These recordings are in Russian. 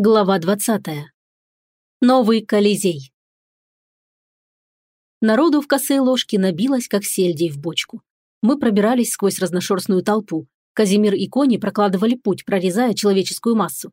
Глава 20. Новый Колизей. Народу в косые ложки набилось, как сельдей в бочку. Мы пробирались сквозь разношерстную толпу. Казимир и кони прокладывали путь, прорезая человеческую массу.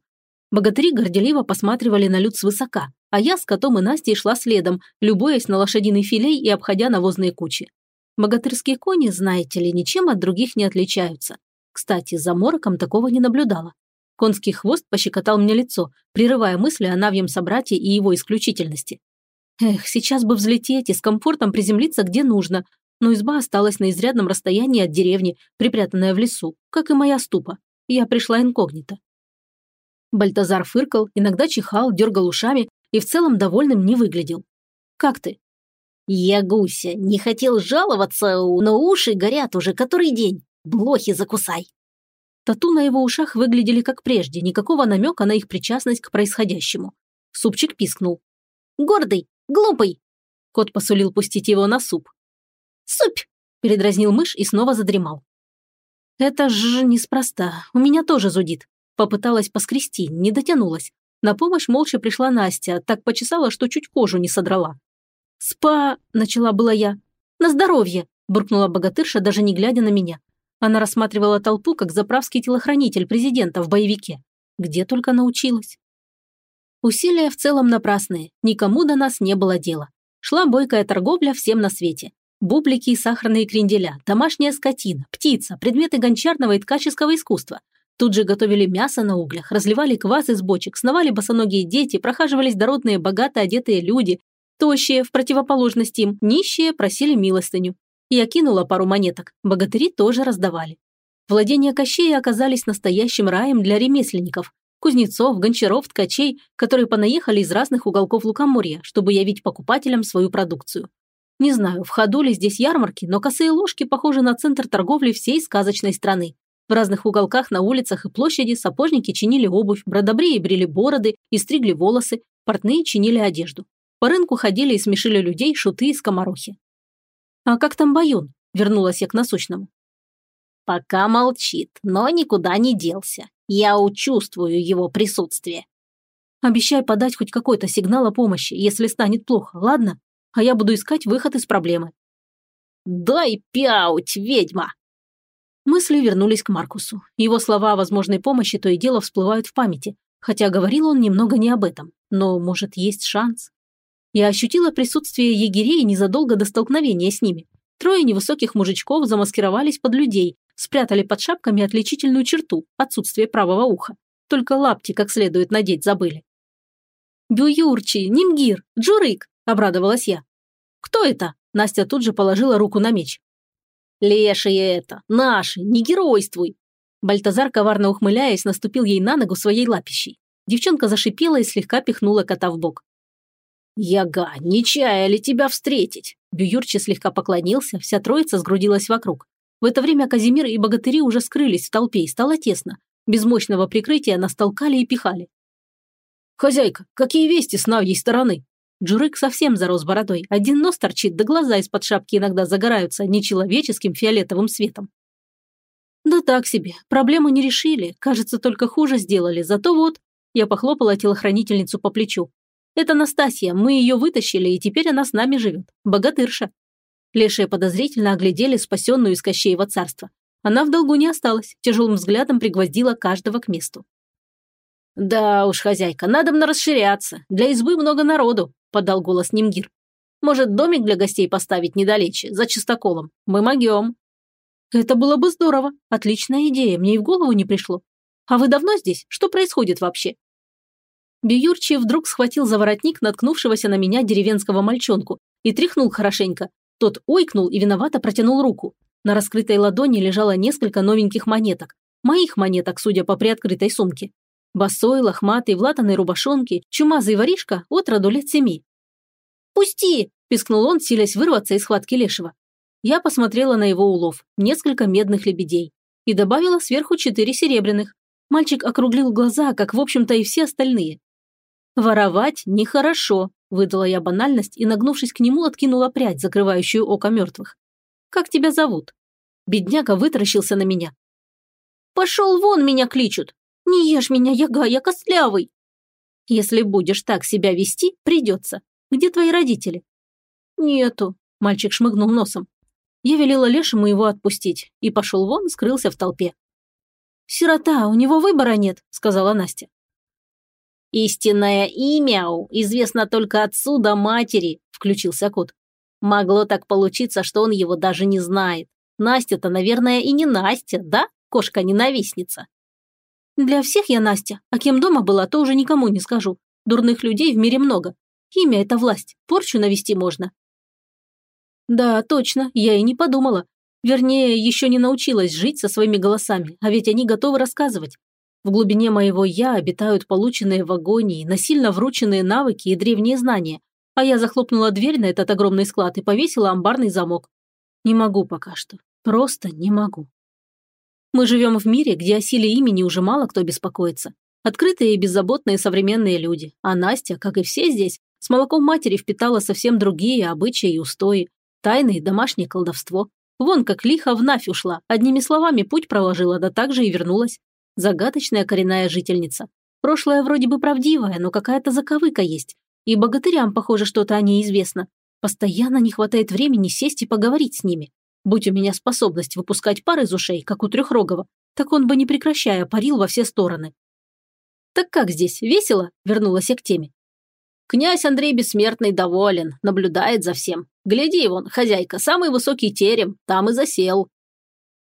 Богатыри горделиво посматривали на люд свысока, а я с котом и Настей шла следом, любуясь на лошадиный филей и обходя навозные кучи. Богатырские кони, знаете ли, ничем от других не отличаются. Кстати, за мороком такого не наблюдала. Конский хвост пощекотал мне лицо, прерывая мысли о Навьем собрате и его исключительности. Эх, сейчас бы взлететь и с комфортом приземлиться где нужно, но изба осталась на изрядном расстоянии от деревни, припрятанная в лесу, как и моя ступа. Я пришла инкогнито. Бальтазар фыркал, иногда чихал, дергал ушами и в целом довольным не выглядел. «Как ты?» «Я гуся, не хотел жаловаться, но уши горят уже который день. Блохи закусай!» Тату на его ушах выглядели как прежде, никакого намека на их причастность к происходящему. Супчик пискнул. «Гордый! Глупый!» Кот посулил пустить его на суп. «Супь!» – передразнил мышь и снова задремал. «Это ж неспроста. У меня тоже зудит». Попыталась поскрести, не дотянулась. На помощь молча пришла Настя, так почесала, что чуть кожу не содрала. «Спа...» – начала была я. «На здоровье!» – буркнула богатырша, даже не глядя на меня. Она рассматривала толпу как заправский телохранитель президента в боевике. Где только научилась. Усилия в целом напрасные, никому до нас не было дела. Шла бойкая торговля всем на свете. Бублики и сахарные кренделя, домашняя скотина, птица, предметы гончарного и ткаческого искусства. Тут же готовили мясо на углях, разливали квас из бочек, сновали босоногие дети, прохаживались дородные богато одетые люди, тощие, в противоположность им, нищие просили милостыню. Я кинула пару монеток, богатыри тоже раздавали. Владения Кощея оказались настоящим раем для ремесленников, кузнецов, гончаров, ткачей, которые понаехали из разных уголков Лукоморья, чтобы явить покупателям свою продукцию. Не знаю, в ходу ли здесь ярмарки, но косые ложки похожи на центр торговли всей сказочной страны. В разных уголках на улицах и площади сапожники чинили обувь, бродобреи брили бороды и стригли волосы, портные чинили одежду. По рынку ходили и смешили людей шуты и скоморохи. «А как там Баюн?» – вернулась я к насущному. «Пока молчит, но никуда не делся. Я учувствую его присутствие». «Обещай подать хоть какой-то сигнал о помощи, если станет плохо, ладно? А я буду искать выход из проблемы». «Дай пяуть, ведьма!» Мысли вернулись к Маркусу. Его слова о возможной помощи то и дело всплывают в памяти, хотя говорил он немного не об этом. Но, может, есть шанс? Я ощутила присутствие егерей незадолго до столкновения с ними. Трое невысоких мужичков замаскировались под людей, спрятали под шапками отличительную черту – отсутствие правого уха. Только лапти как следует надеть забыли. «Бююрчи, Нимгир, Джурык!» – обрадовалась я. «Кто это?» – Настя тут же положила руку на меч. «Лешие это! Наши! Не геройствуй!» Бальтазар, коварно ухмыляясь, наступил ей на ногу своей лапищей. Девчонка зашипела и слегка пихнула кота в бок. «Яга, не чаяли тебя встретить!» Бююрчи слегка поклонился, вся троица сгрудилась вокруг. В это время Казимир и богатыри уже скрылись в толпе и стало тесно. Без мощного прикрытия нас толкали и пихали. «Хозяйка, какие вести с навьей стороны?» Джурык совсем зарос бородой. Один нос торчит, да глаза из-под шапки иногда загораются нечеловеческим фиолетовым светом. Да так себе, проблему не решили, кажется, только хуже сделали, зато вот... Я похлопала телохранительницу по плечу. Это Настасья, мы ее вытащили, и теперь она с нами живет. Богатырша. Лешие подозрительно оглядели спасенную из Кощеева царства. Она в долгу не осталась, тяжелым взглядом пригвоздила каждого к месту. «Да уж, хозяйка, надо мне расширяться. Для избы много народу», – подал голос Нимгир. «Может, домик для гостей поставить недалече, за чистоколом? Мы могем». «Это было бы здорово. Отличная идея, мне и в голову не пришло. А вы давно здесь? Что происходит вообще?» Биюрчи вдруг схватил за воротник наткнувшегося на меня деревенского мальчонку и тряхнул хорошенько. Тот ойкнул и виновато протянул руку. На раскрытой ладони лежало несколько новеньких монеток. Моих монеток, судя по приоткрытой сумке. Босой, лохматый, в латаной рубашонке, чумазый воришка от роду лет семи. «Пусти!» – пискнул он, силясь вырваться из схватки лешего. Я посмотрела на его улов, несколько медных лебедей, и добавила сверху четыре серебряных. Мальчик округлил глаза, как, в общем-то, и все остальные. «Воровать нехорошо», – выдала я банальность и, нагнувшись к нему, откинула прядь, закрывающую око мертвых. «Как тебя зовут?» Бедняга вытаращился на меня. «Пошел вон, меня кличут! Не ешь меня, яга, я костлявый!» Если будешь так себя вести, придется. Где твои родители?» «Нету», – мальчик шмыгнул носом. Я велела Лешему его отпустить и пошел вон, скрылся в толпе. «Сирота, у него выбора нет», – сказала Настя. «Истинное имя известно только отцу да матери», – включился кот. «Могло так получиться, что он его даже не знает. Настя-то, наверное, и не Настя, да, кошка-ненавистница?» «Для всех я Настя, а кем дома была, то уже никому не скажу. Дурных людей в мире много. Имя – это власть, порчу навести можно. Да, точно, я и не подумала. Вернее, еще не научилась жить со своими голосами, а ведь они готовы рассказывать. В глубине моего «я» обитают полученные в агонии, насильно врученные навыки и древние знания, а я захлопнула дверь на этот огромный склад и повесила амбарный замок. Не могу пока что. Просто не могу. Мы живем в мире, где о силе имени уже мало кто беспокоится. Открытые и беззаботные современные люди. А Настя, как и все здесь, с молоком матери впитала совсем другие обычаи и устои, Тайное домашнее колдовство. Вон как лихо в Навь ушла, одними словами путь проложила, да так же и вернулась. Загадочная коренная жительница. Прошлое вроде бы правдивое, но какая-то заковыка есть. И богатырям, похоже, что-то о ней известно. Постоянно не хватает времени сесть и поговорить с ними. Будь у меня способность выпускать пар из ушей, как у Трехрогова, так он бы не прекращая парил во все стороны. «Так как здесь, весело?» – вернулась я к теме. Князь Андрей Бессмертный доволен, наблюдает за всем. Гляди, вон, хозяйка, самый высокий терем, там и засел.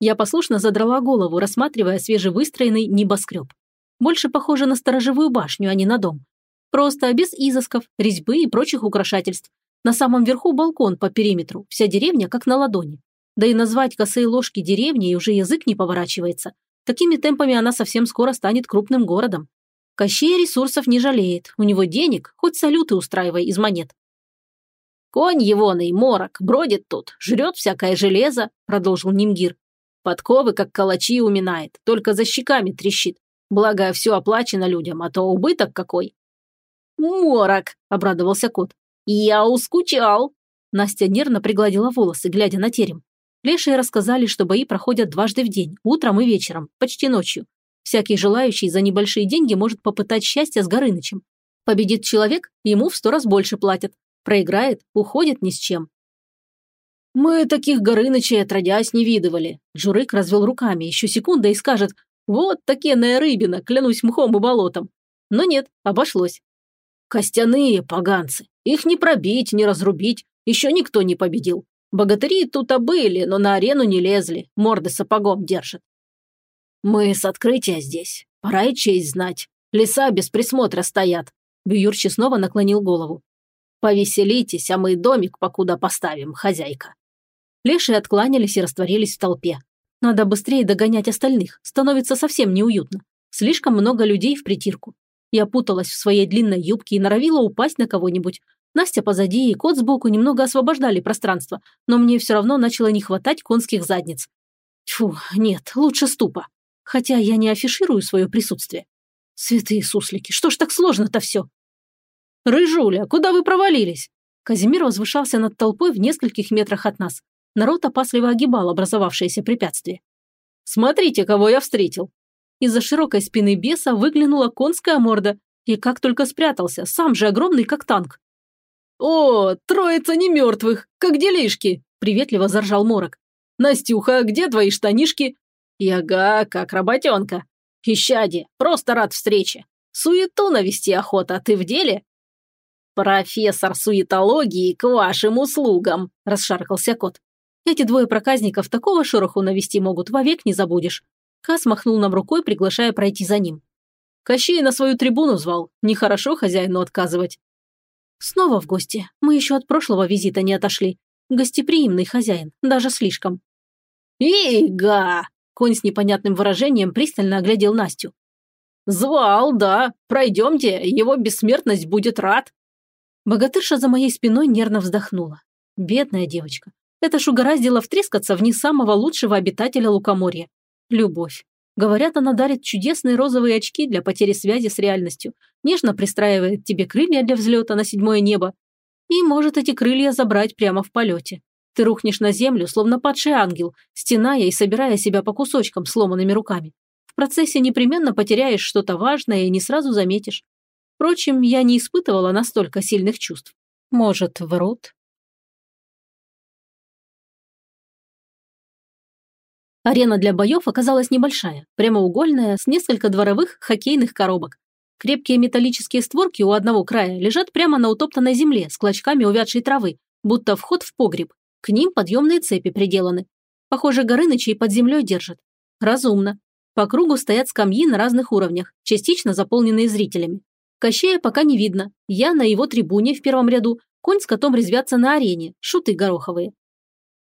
Я послушно задрала голову, рассматривая свежевыстроенный небоскреб. Больше похоже на сторожевую башню, а не на дом. Просто без изысков, резьбы и прочих украшательств. На самом верху балкон по периметру, вся деревня как на ладони. Да и назвать косые ложки деревней уже язык не поворачивается. Такими темпами она совсем скоро станет крупным городом. Кощей ресурсов не жалеет, у него денег, хоть салюты устраивай из монет. «Конь егоный, морок, бродит тут, жрет всякое железо», – продолжил Нимгир. «Подковы, как калачи, уминает, только за щеками трещит. Благо, все оплачено людям, а то убыток какой». «Морок», – обрадовался кот. «Я ускучал». Настя нервно пригладила волосы, глядя на терем. Лешие рассказали, что бои проходят дважды в день, утром и вечером, почти ночью. Всякий желающий за небольшие деньги может попытать счастья с Горынычем. Победит человек, ему в сто раз больше платят. Проиграет, уходит ни с чем. «Мы таких Горынычей отродясь не видывали», – Джурык развел руками, еще секунда и скажет «Вот такенная рыбина, клянусь мхом и болотом». Но нет, обошлось. «Костяные поганцы, их не пробить, не разрубить, еще никто не победил. Богатыри тут были, но на арену не лезли, морды сапогом держат. «Мы с открытия здесь. Пора и честь знать. Леса без присмотра стоят». Бьюрчи снова наклонил голову. «Повеселитесь, а мы домик покуда поставим, хозяйка». Лешие откланялись и растворились в толпе. Надо быстрее догонять остальных, становится совсем неуютно. Слишком много людей в притирку. Я путалась в своей длинной юбке и норовила упасть на кого-нибудь. Настя позади и кот сбоку немного освобождали пространство, но мне все равно начало не хватать конских задниц. Фу, нет, лучше ступа хотя я не афиширую свое присутствие. Святые суслики, что ж так сложно-то все? Рыжуля, куда вы провалились? Казимир возвышался над толпой в нескольких метрах от нас. Народ опасливо огибал образовавшееся препятствие. «Смотрите, кого я встретил!» Из-за широкой спины беса выглянула конская морда, и как только спрятался, сам же огромный, как танк. «О, троица не мертвых! Как делишки?» – приветливо заржал Морок. «Настюха, где твои штанишки? Яга, как работенка. Ищади, просто рад встрече. Суету навести охота, ты в деле? Профессор суетологии к вашим услугам, расшаркался кот. Эти двое проказников такого шороху навести могут, вовек не забудешь. Кас махнул нам рукой, приглашая пройти за ним. Кощей на свою трибуну звал. Нехорошо хозяину отказывать. Снова в гости. Мы еще от прошлого визита не отошли. Гостеприимный хозяин, даже слишком. «Ига!» Конь с непонятным выражением пристально оглядел Настю. «Звал, да. Пройдемте, его бессмертность будет рад». Богатырша за моей спиной нервно вздохнула. Бедная девочка. Это ж угораздило втрескаться в не самого лучшего обитателя лукоморья. Любовь. Говорят, она дарит чудесные розовые очки для потери связи с реальностью, нежно пристраивает тебе крылья для взлета на седьмое небо и может эти крылья забрать прямо в полете. Ты рухнешь на землю, словно падший ангел, стеная и собирая себя по кусочкам сломанными руками. В процессе непременно потеряешь что-то важное и не сразу заметишь. Впрочем, я не испытывала настолько сильных чувств. Может, врут? Арена для боев оказалась небольшая, прямоугольная, с несколько дворовых хоккейных коробок. Крепкие металлические створки у одного края лежат прямо на утоптанной земле с клочками увядшей травы, будто вход в погреб. К ним подъемные цепи приделаны. Похоже, Горынычей под землей держат. Разумно. По кругу стоят скамьи на разных уровнях, частично заполненные зрителями. Кощея пока не видно. Я на его трибуне в первом ряду, конь с котом резвятся на арене, шуты гороховые.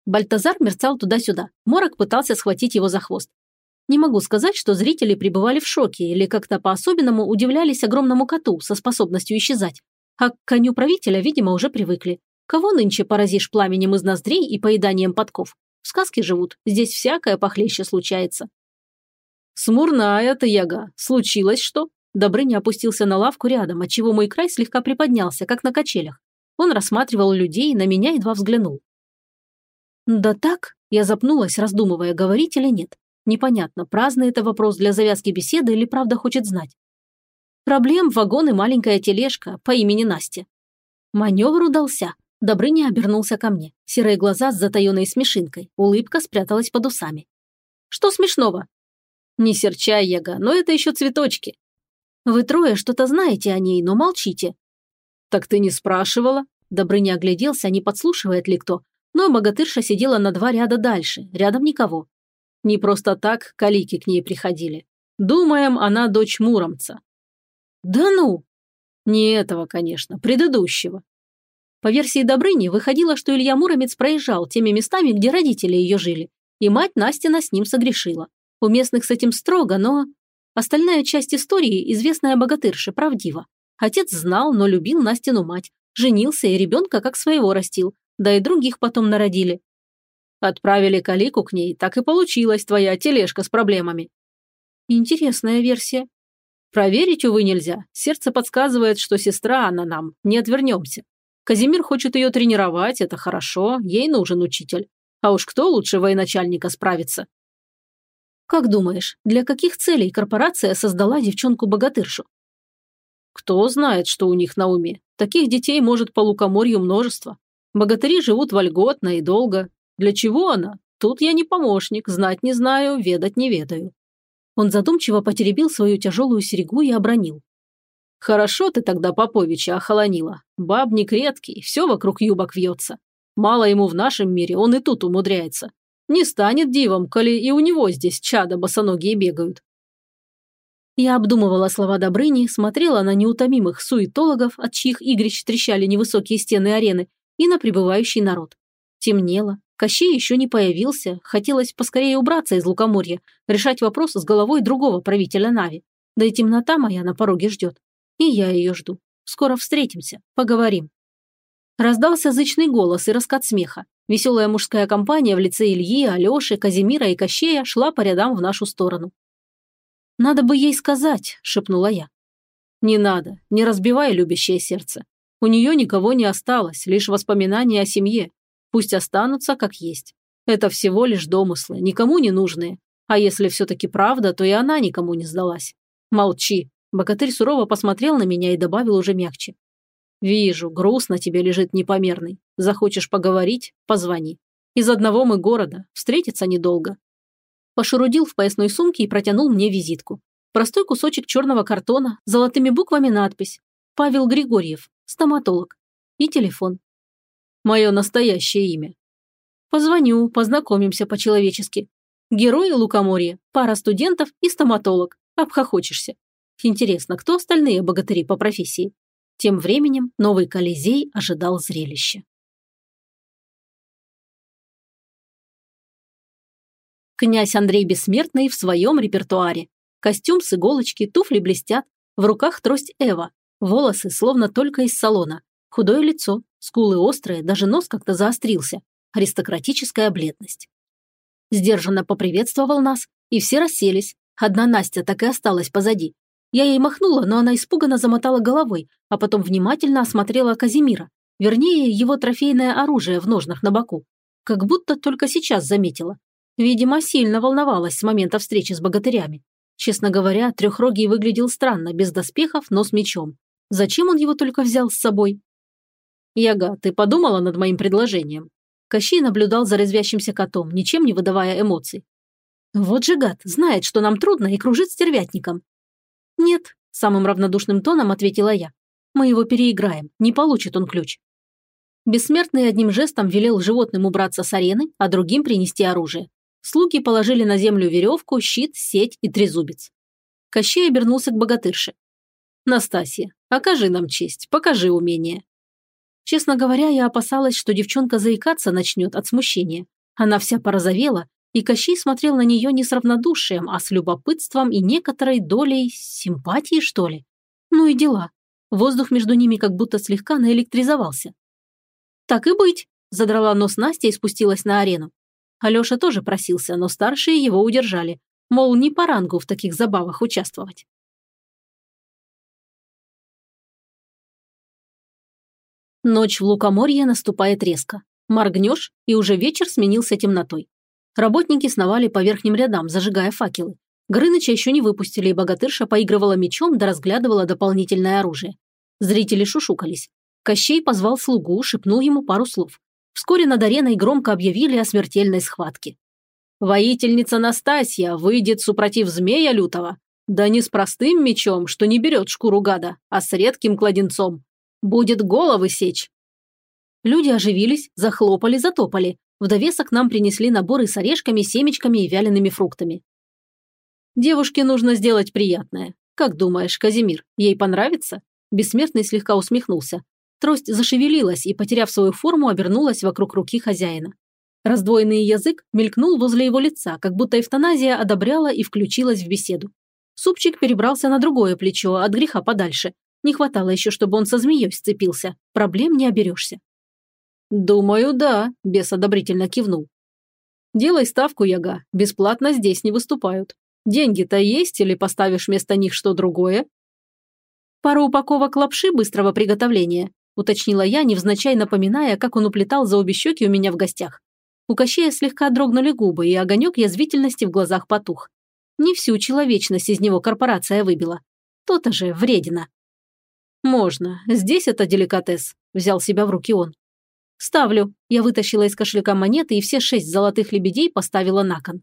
Бальтазар мерцал туда-сюда. Морок пытался схватить его за хвост. Не могу сказать, что зрители пребывали в шоке или как-то по-особенному удивлялись огромному коту со способностью исчезать. А к коню правителя, видимо, уже привыкли. Кого нынче поразишь пламенем из ноздрей и поеданием подков? В сказке живут, здесь всякое похлеще случается. Смурная ты, яга. Случилось что? Добрыня опустился на лавку рядом, отчего мой край слегка приподнялся, как на качелях. Он рассматривал людей, на меня едва взглянул. «Да так?» – я запнулась, раздумывая, говорить или нет. Непонятно, праздный это вопрос для завязки беседы или правда хочет знать. Проблем вагон и маленькая тележка по имени Настя. Маневр удался. Добрыня обернулся ко мне. Серые глаза с затаенной смешинкой. Улыбка спряталась под усами. «Что смешного?» «Не серчай, Яга, но это еще цветочки». «Вы трое что-то знаете о ней, но молчите». «Так ты не спрашивала?» Добрыня огляделся, не подслушивает ли кто, но богатырша сидела на два ряда дальше, рядом никого. Не просто так калики к ней приходили. Думаем, она дочь Муромца. Да ну! Не этого, конечно, предыдущего. По версии Добрыни, выходило, что Илья Муромец проезжал теми местами, где родители ее жили, и мать Настина с ним согрешила. У местных с этим строго, но... Остальная часть истории, известная богатырше, правдива. Отец знал, но любил Настину мать, женился и ребенка как своего растил, да и других потом народили. Отправили Калику к ней, так и получилась твоя тележка с проблемами. Интересная версия. Проверить, увы, нельзя. Сердце подсказывает, что сестра она нам, не отвернемся. Казимир хочет ее тренировать, это хорошо, ей нужен учитель. А уж кто лучше военачальника справится? Как думаешь, для каких целей корпорация создала девчонку-богатыршу? Кто знает, что у них на уме. Таких детей может по лукоморью множество. Богатыри живут вольготно и долго. Для чего она? Тут я не помощник, знать не знаю, ведать не ведаю. Он задумчиво потеребил свою тяжелую серегу и обронил. Хорошо ты тогда Поповича охолонила. Бабник редкий, все вокруг юбок вьется. Мало ему в нашем мире, он и тут умудряется. Не станет дивом, коли и у него здесь чада босоногие бегают. Я обдумывала слова Добрыни, смотрела на неутомимых суетологов, от чьих игрищ трещали невысокие стены арены, и на прибывающий народ. Темнело, Кощей еще не появился, хотелось поскорее убраться из лукоморья, решать вопрос с головой другого правителя Нави. Да и темнота моя на пороге ждет. И я ее жду. Скоро встретимся, поговорим. Раздался зычный голос и раскат смеха. Веселая мужская компания в лице Ильи, Алеши, Казимира и Кощея шла по рядам в нашу сторону. «Надо бы ей сказать», – шепнула я. «Не надо, не разбивай любящее сердце. У нее никого не осталось, лишь воспоминания о семье. Пусть останутся как есть. Это всего лишь домыслы, никому не нужные. А если все-таки правда, то и она никому не сдалась. Молчи. Богатырь сурово посмотрел на меня и добавил уже мягче. Вижу, груз на тебе лежит непомерный. Захочешь поговорить – позвони. Из одного мы города, встретиться недолго. Пошурудил в поясной сумке и протянул мне визитку. Простой кусочек черного картона, золотыми буквами надпись «Павел Григорьев, стоматолог. И телефон. Мое настоящее имя. Позвоню, познакомимся по-человечески. Герои Лукоморья, пара студентов и стоматолог. Обхохочешься. Интересно, кто остальные богатыри по профессии? Тем временем новый Колизей ожидал зрелища. Князь Андрей Бессмертный в своем репертуаре. Костюм с иголочки, туфли блестят, в руках трость Эва, Волосы словно только из салона. Худое лицо, скулы острые, даже нос как-то заострился. Аристократическая бледность. Сдержанно поприветствовал нас, и все расселись. Одна Настя так и осталась позади. Я ей махнула, но она испуганно замотала головой, а потом внимательно осмотрела Казимира, вернее, его трофейное оружие в ножнах на боку. Как будто только сейчас заметила. Видимо, сильно волновалась с момента встречи с богатырями. Честно говоря, трехрогий выглядел странно, без доспехов, но с мечом. Зачем он его только взял с собой? Яга, ты подумала над моим предложением? Кощей наблюдал за резвящимся котом, ничем не выдавая эмоций. Вот же гад, знает, что нам трудно и кружит стервятником. Нет, самым равнодушным тоном ответила я. Мы его переиграем, не получит он ключ. Бессмертный одним жестом велел животным убраться с арены, а другим принести оружие. Слуги положили на землю веревку, щит, сеть и трезубец. Кощей обернулся к богатырше. «Настасья, окажи нам честь, покажи умение». Честно говоря, я опасалась, что девчонка заикаться начнет от смущения. Она вся порозовела, и Кощей смотрел на нее не с равнодушием, а с любопытством и некоторой долей симпатии, что ли. Ну и дела. Воздух между ними как будто слегка наэлектризовался. «Так и быть», – задрала нос Настя и спустилась на арену. Алеша тоже просился, но старшие его удержали. Мол, не по рангу в таких забавах участвовать. Ночь в Лукоморье наступает резко. Моргнешь, и уже вечер сменился темнотой. Работники сновали по верхним рядам, зажигая факелы. Грыныча еще не выпустили, и богатырша поигрывала мечом да разглядывала дополнительное оружие. Зрители шушукались. Кощей позвал слугу, шепнул ему пару слов. Вскоре над ареной громко объявили о смертельной схватке. «Воительница Настасья выйдет супротив змея лютого. Да не с простым мечом, что не берет шкуру гада, а с редким кладенцом. Будет головы сечь». Люди оживились, захлопали, затопали. В довесок нам принесли наборы с орешками, семечками и вялеными фруктами. «Девушке нужно сделать приятное. Как думаешь, Казимир, ей понравится?» Бессмертный слегка усмехнулся. Трость зашевелилась и, потеряв свою форму, обернулась вокруг руки хозяина. Раздвоенный язык мелькнул возле его лица, как будто эвтаназия одобряла и включилась в беседу. Супчик перебрался на другое плечо, от греха подальше. Не хватало еще, чтобы он со змеей сцепился. Проблем не оберешься. «Думаю, да», – бес одобрительно кивнул. «Делай ставку, Яга. Бесплатно здесь не выступают. Деньги-то есть или поставишь вместо них что другое?» «Пару упаковок лапши быстрого приготовления», – уточнила я, невзначай напоминая, как он уплетал за обе щеки у меня в гостях. У Кощея слегка дрогнули губы, и огонек язвительности в глазах потух. Не всю человечность из него корпорация выбила. То-то же вредина. «Можно. Здесь это деликатес», – взял себя в руки он. «Ставлю». Я вытащила из кошелька монеты и все шесть золотых лебедей поставила на кон.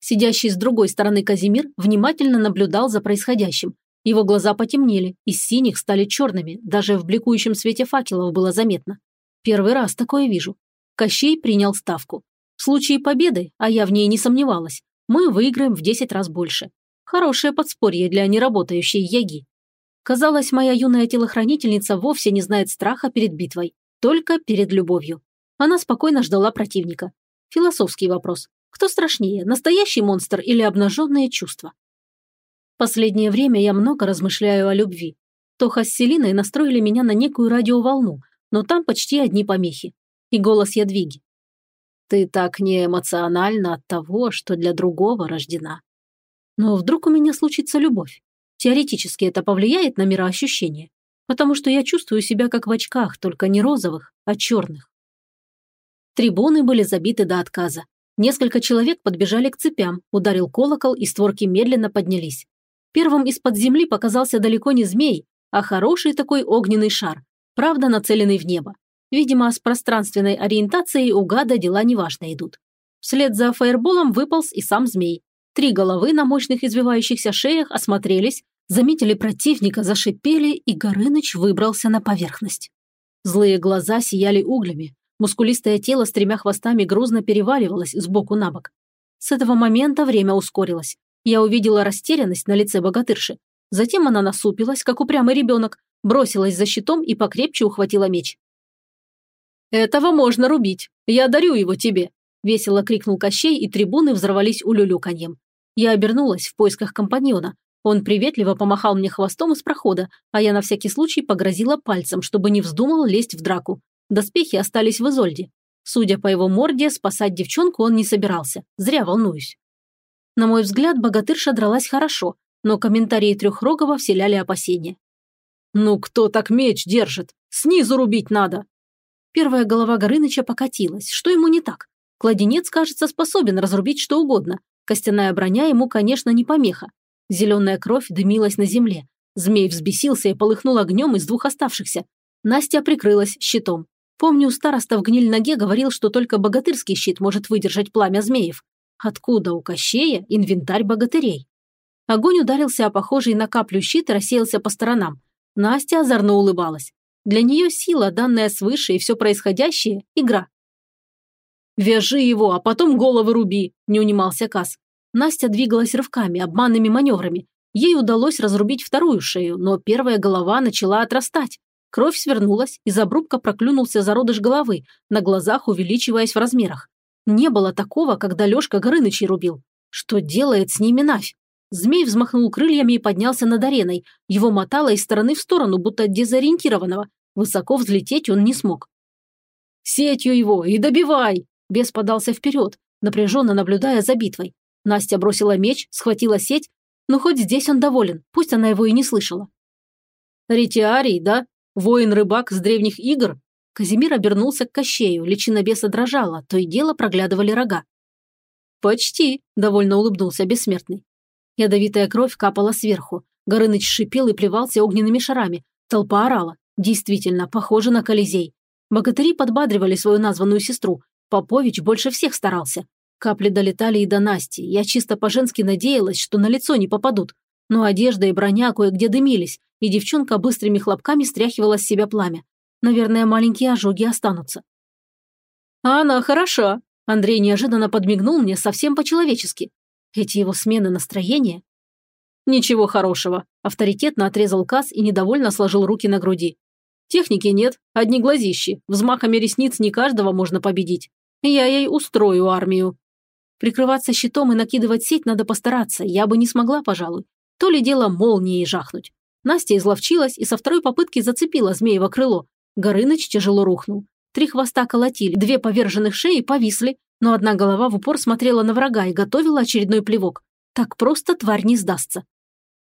Сидящий с другой стороны Казимир внимательно наблюдал за происходящим. Его глаза потемнели, из синих стали черными, даже в бликующем свете факелов было заметно. Первый раз такое вижу. Кощей принял ставку. В случае победы, а я в ней не сомневалась, мы выиграем в 10 раз больше. Хорошее подспорье для неработающей яги. Казалось, моя юная телохранительница вовсе не знает страха перед битвой. Только перед любовью. Она спокойно ждала противника. Философский вопрос. Кто страшнее, настоящий монстр или обнаженные чувства? Последнее время я много размышляю о любви. Тоха с Селиной настроили меня на некую радиоволну, но там почти одни помехи. И голос Ядвиги. Ты так не эмоциональна от того, что для другого рождена. Но вдруг у меня случится любовь? Теоретически это повлияет на мироощущение потому что я чувствую себя как в очках, только не розовых, а черных. Трибуны были забиты до отказа. Несколько человек подбежали к цепям, ударил колокол, и створки медленно поднялись. Первым из-под земли показался далеко не змей, а хороший такой огненный шар, правда нацеленный в небо. Видимо, с пространственной ориентацией у гада дела неважно идут. Вслед за фаерболом выполз и сам змей. Три головы на мощных извивающихся шеях осмотрелись, Заметили противника, зашипели, и Горыныч выбрался на поверхность. Злые глаза сияли углями. Мускулистое тело с тремя хвостами грузно переваливалось сбоку на бок. С этого момента время ускорилось. Я увидела растерянность на лице богатырши. Затем она насупилась, как упрямый ребенок, бросилась за щитом и покрепче ухватила меч. «Этого можно рубить. Я дарю его тебе!» – весело крикнул Кощей, и трибуны взорвались улюлюканьем. Я обернулась в поисках компаньона, он приветливо помахал мне хвостом из прохода, а я на всякий случай погрозила пальцем, чтобы не вздумал лезть в драку. Доспехи остались в Изольде. Судя по его морде, спасать девчонку он не собирался. Зря волнуюсь. На мой взгляд, богатырша дралась хорошо, но комментарии Трехрогова вселяли опасения. «Ну кто так меч держит? Снизу рубить надо!» Первая голова Горыныча покатилась. Что ему не так? Кладенец, кажется, способен разрубить что угодно. Костяная броня ему, конечно, не помеха. Зеленая кровь дымилась на земле. Змей взбесился и полыхнул огнем из двух оставшихся. Настя прикрылась щитом. Помню, староста в гниль ноге говорил, что только богатырский щит может выдержать пламя змеев. Откуда у Кощея инвентарь богатырей? Огонь ударился о похожий на каплю щит и рассеялся по сторонам. Настя озорно улыбалась. Для нее сила, данная свыше, и все происходящее – игра. «Вяжи его, а потом головы руби», – не унимался Кас. Настя двигалась рывками, обманными маневрами. Ей удалось разрубить вторую шею, но первая голова начала отрастать. Кровь свернулась, из обрубка проклюнулся зародыш головы, на глазах увеличиваясь в размерах. Не было такого, когда Лёшка Горынычей рубил. Что делает с ними Навь? Змей взмахнул крыльями и поднялся над ареной. Его мотало из стороны в сторону, будто дезориентированного. Высоко взлететь он не смог. «Сетью его и добивай!» Бес подался вперед, напряженно наблюдая за битвой. Настя бросила меч, схватила сеть, но хоть здесь он доволен, пусть она его и не слышала. «Ретиарий, да?» Воин-рыбак с древних игр? Казимир обернулся к Кощею, личина беса дрожала, то и дело проглядывали рога. «Почти», – довольно улыбнулся бессмертный. Ядовитая кровь капала сверху. Горыныч шипел и плевался огненными шарами. Толпа орала. Действительно, похоже на Колизей. Богатыри подбадривали свою названную сестру. Попович больше всех старался. Капли долетали и до Насти. Я чисто по-женски надеялась, что на лицо не попадут. Но одежда и броня кое-где дымились, и девчонка быстрыми хлопками стряхивала с себя пламя. Наверное, маленькие ожоги останутся. «А она хороша», – Андрей неожиданно подмигнул мне совсем по-человечески. Эти его смены настроения? «Ничего хорошего», – авторитетно отрезал Касс и недовольно сложил руки на груди. «Техники нет, одни глазищи, взмахами ресниц не каждого можно победить. Я ей устрою армию». Прикрываться щитом и накидывать сеть надо постараться, я бы не смогла, пожалуй. То ли дело молнией жахнуть. Настя изловчилась и со второй попытки зацепила змеево крыло. Горыныч тяжело рухнул. Три хвоста колотили, две поверженных шеи повисли, но одна голова в упор смотрела на врага и готовила очередной плевок. Так просто тварь не сдастся.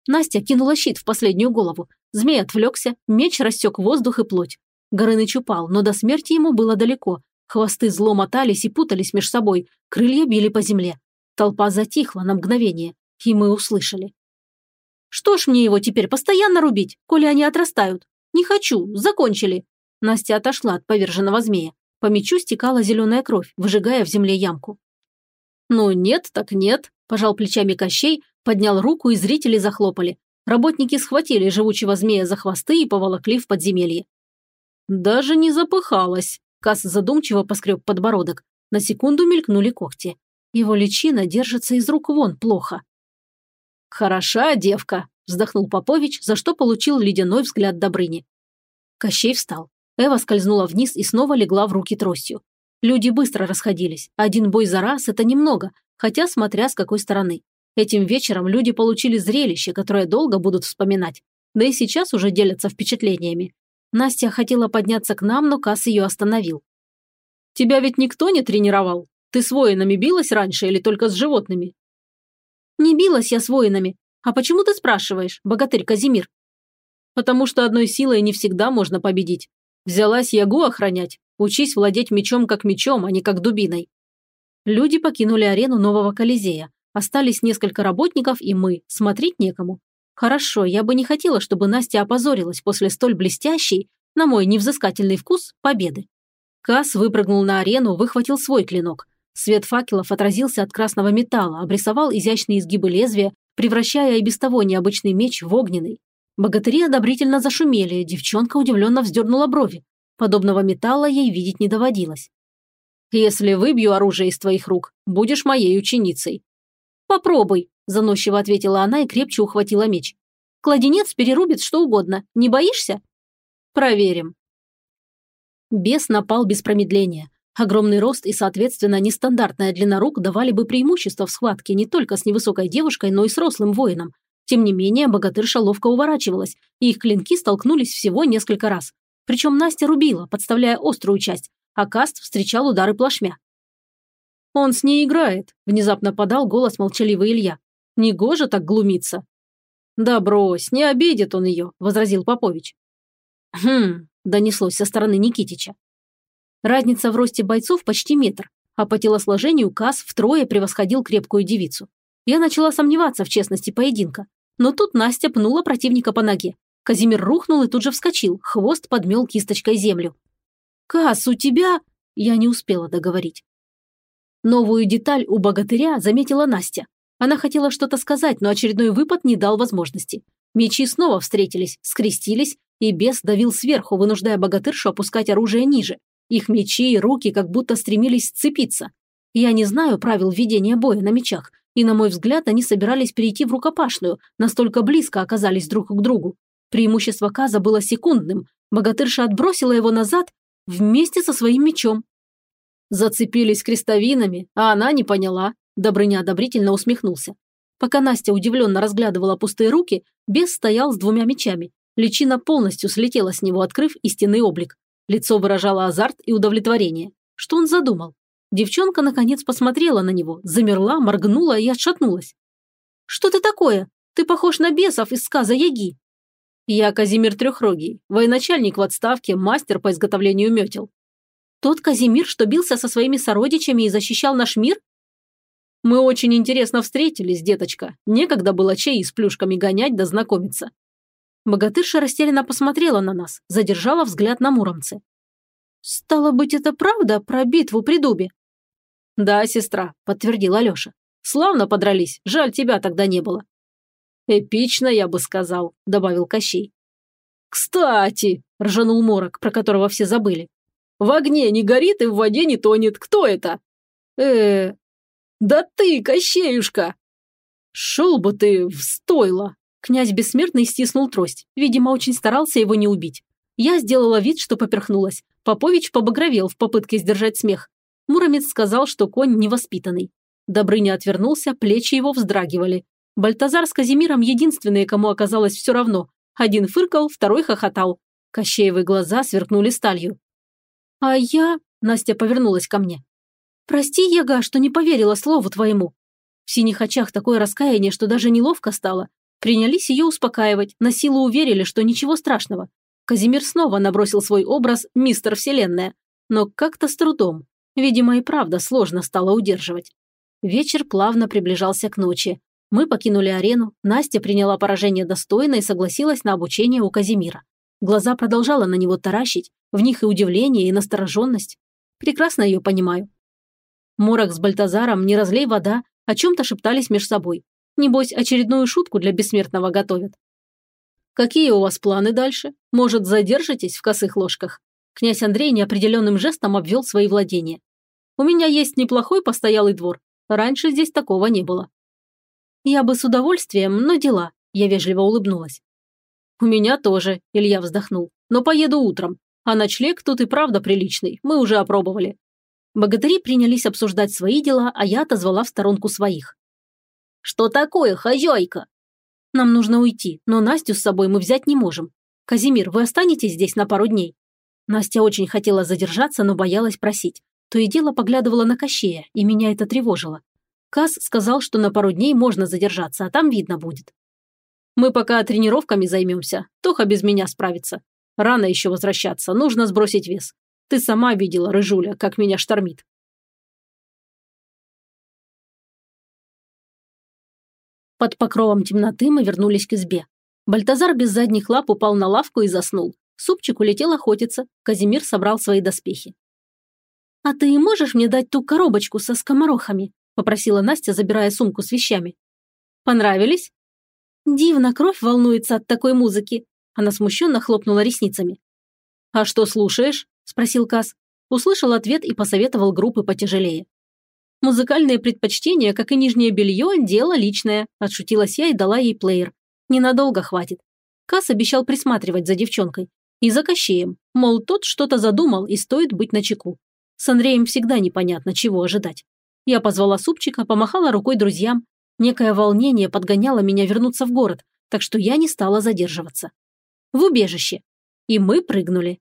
Настя кинула щит в последнюю голову. Змей отвлекся, меч рассек воздух и плоть. Горыныч упал, но до смерти ему было далеко. Хвосты зло мотались и путались меж собой, крылья били по земле. Толпа затихла на мгновение, и мы услышали. Что ж мне его теперь постоянно рубить, коли они отрастают? Не хочу, закончили. Настя отошла от поверженного змея. По мечу стекала зеленая кровь, выжигая в земле ямку. «Ну нет, так нет», – пожал плечами Кощей, поднял руку и зрители захлопали. Работники схватили живучего змея за хвосты и поволокли в подземелье. «Даже не запыхалась», – Касс задумчиво поскреб подбородок. На секунду мелькнули когти. Его личина держится из рук вон плохо. «Хороша девка», – вздохнул Попович, за что получил ледяной взгляд Добрыни. Кощей встал. Эва скользнула вниз и снова легла в руки тростью. Люди быстро расходились. Один бой за раз – это немного, хотя смотря с какой стороны. Этим вечером люди получили зрелище, которое долго будут вспоминать. Да и сейчас уже делятся впечатлениями. Настя хотела подняться к нам, но Касс ее остановил. «Тебя ведь никто не тренировал? Ты с воинами билась раньше или только с животными?» Не билась я с воинами. А почему ты спрашиваешь, богатырь Казимир? Потому что одной силой не всегда можно победить. Взялась Ягу охранять. Учись владеть мечом как мечом, а не как дубиной. Люди покинули арену нового Колизея. Остались несколько работников и мы. Смотреть некому. Хорошо, я бы не хотела, чтобы Настя опозорилась после столь блестящей, на мой невзыскательный вкус, победы. Кас выпрыгнул на арену, выхватил свой клинок. Свет факелов отразился от красного металла, обрисовал изящные изгибы лезвия, превращая и без того необычный меч в огненный. Богатыри одобрительно зашумели, девчонка удивленно вздернула брови. Подобного металла ей видеть не доводилось. «Если выбью оружие из твоих рук, будешь моей ученицей». «Попробуй», – заносчиво ответила она и крепче ухватила меч. «Кладенец перерубит что угодно. Не боишься?» «Проверим». Бес напал без промедления. Огромный рост и, соответственно, нестандартная длина рук давали бы преимущество в схватке не только с невысокой девушкой, но и с рослым воином. Тем не менее, богатырша ловко уворачивалась, и их клинки столкнулись всего несколько раз. Причем Настя рубила, подставляя острую часть, а Каст встречал удары плашмя. «Он с ней играет», – внезапно подал голос молчаливый Илья. «Негоже так глумиться». «Да брось, не обидит он ее», – возразил Попович. «Хм», – донеслось со стороны Никитича. Разница в росте бойцов почти метр, а по телосложению Кас втрое превосходил крепкую девицу. Я начала сомневаться в честности поединка. Но тут Настя пнула противника по ноге. Казимир рухнул и тут же вскочил, хвост подмел кисточкой землю. «Кас, у тебя...» Я не успела договорить. Новую деталь у богатыря заметила Настя. Она хотела что-то сказать, но очередной выпад не дал возможности. Мечи снова встретились, скрестились, и бес давил сверху, вынуждая богатыршу опускать оружие ниже. Их мечи и руки как будто стремились сцепиться. Я не знаю правил ведения боя на мечах, и, на мой взгляд, они собирались перейти в рукопашную, настолько близко оказались друг к другу. Преимущество Каза было секундным. Богатырша отбросила его назад вместе со своим мечом. Зацепились крестовинами, а она не поняла. Добрыня одобрительно усмехнулся. Пока Настя удивленно разглядывала пустые руки, бес стоял с двумя мечами. Личина полностью слетела с него, открыв истинный облик. Лицо выражало азарт и удовлетворение. Что он задумал? Девчонка, наконец, посмотрела на него, замерла, моргнула и отшатнулась. «Что ты такое? Ты похож на бесов из сказа Яги». «Я Казимир Трехрогий, военачальник в отставке, мастер по изготовлению метел». «Тот Казимир, что бился со своими сородичами и защищал наш мир?» «Мы очень интересно встретились, деточка. Некогда было чаи с плюшками гонять да знакомиться». Богатырша растерянно посмотрела на нас, задержала взгляд на Муромце. «Стало быть, это правда про битву при дубе?» «Да, сестра», – подтвердил Алеша. «Славно подрались, жаль, тебя тогда не было». «Эпично, я бы сказал», – добавил Кощей. «Кстати», – ржанул Морок, про которого все забыли. «В огне не горит и в воде не тонет. Кто это?» э «Да ты, Кощеюшка!» «Шел бы ты в стойло!» Князь Бессмертный стиснул трость. Видимо, очень старался его не убить. Я сделала вид, что поперхнулась. Попович побагровел в попытке сдержать смех. Муромец сказал, что конь невоспитанный. Добрыня отвернулся, плечи его вздрагивали. Бальтазар с Казимиром единственные, кому оказалось все равно. Один фыркал, второй хохотал. Кощеевы глаза сверкнули сталью. «А я...» – Настя повернулась ко мне. «Прости, Ега, что не поверила слову твоему». В синих очах такое раскаяние, что даже неловко стало. Принялись ее успокаивать, на силу уверили, что ничего страшного. Казимир снова набросил свой образ «Мистер Вселенная», но как-то с трудом. Видимо, и правда сложно стало удерживать. Вечер плавно приближался к ночи. Мы покинули арену, Настя приняла поражение достойно и согласилась на обучение у Казимира. Глаза продолжала на него таращить, в них и удивление, и настороженность. Прекрасно ее понимаю. Морок с Бальтазаром, не разлей вода, о чем-то шептались меж собой. Небось, очередную шутку для бессмертного готовят. Какие у вас планы дальше? Может, задержитесь в косых ложках? Князь Андрей неопределенным жестом обвел свои владения. У меня есть неплохой постоялый двор. Раньше здесь такого не было. Я бы с удовольствием, но дела. Я вежливо улыбнулась. У меня тоже, Илья вздохнул. Но поеду утром. А ночлег тут и правда приличный. Мы уже опробовали. Богатыри принялись обсуждать свои дела, а я отозвала в сторонку своих. «Что такое, хозяйка?» Нам нужно уйти, но Настю с собой мы взять не можем. Казимир, вы останетесь здесь на пару дней?» Настя очень хотела задержаться, но боялась просить. То и дело поглядывала на Кощея, и меня это тревожило. Кас сказал, что на пару дней можно задержаться, а там видно будет. «Мы пока тренировками займемся. Тоха без меня справится. Рано еще возвращаться, нужно сбросить вес. Ты сама видела, Рыжуля, как меня штормит. Под покровом темноты мы вернулись к избе. Бальтазар без задних лап упал на лавку и заснул. Супчик улетел охотиться, Казимир собрал свои доспехи. «А ты можешь мне дать ту коробочку со скоморохами?» – попросила Настя, забирая сумку с вещами. «Понравились?» «Дивно, кровь волнуется от такой музыки», – она смущенно хлопнула ресницами. «А что слушаешь?» – спросил Кас. Услышал ответ и посоветовал группы потяжелее. Музыкальные предпочтения, как и нижнее белье, дело личное», – отшутилась я и дала ей плеер. «Ненадолго хватит». Касс обещал присматривать за девчонкой. И за Кощеем. Мол, тот что-то задумал и стоит быть начеку. С Андреем всегда непонятно, чего ожидать. Я позвала супчика, помахала рукой друзьям. Некое волнение подгоняло меня вернуться в город, так что я не стала задерживаться. В убежище. И мы прыгнули.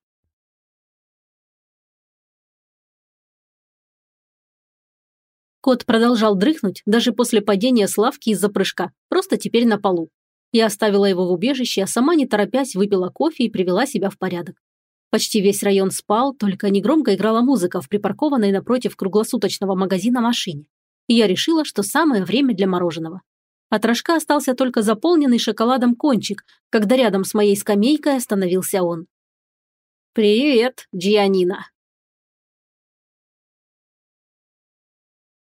Кот продолжал дрыхнуть даже после падения с лавки из-за прыжка, просто теперь на полу. Я оставила его в убежище, а сама, не торопясь, выпила кофе и привела себя в порядок. Почти весь район спал, только негромко играла музыка в припаркованной напротив круглосуточного магазина машине. И я решила, что самое время для мороженого. От рожка остался только заполненный шоколадом кончик, когда рядом с моей скамейкой остановился он. «Привет, Джианина!»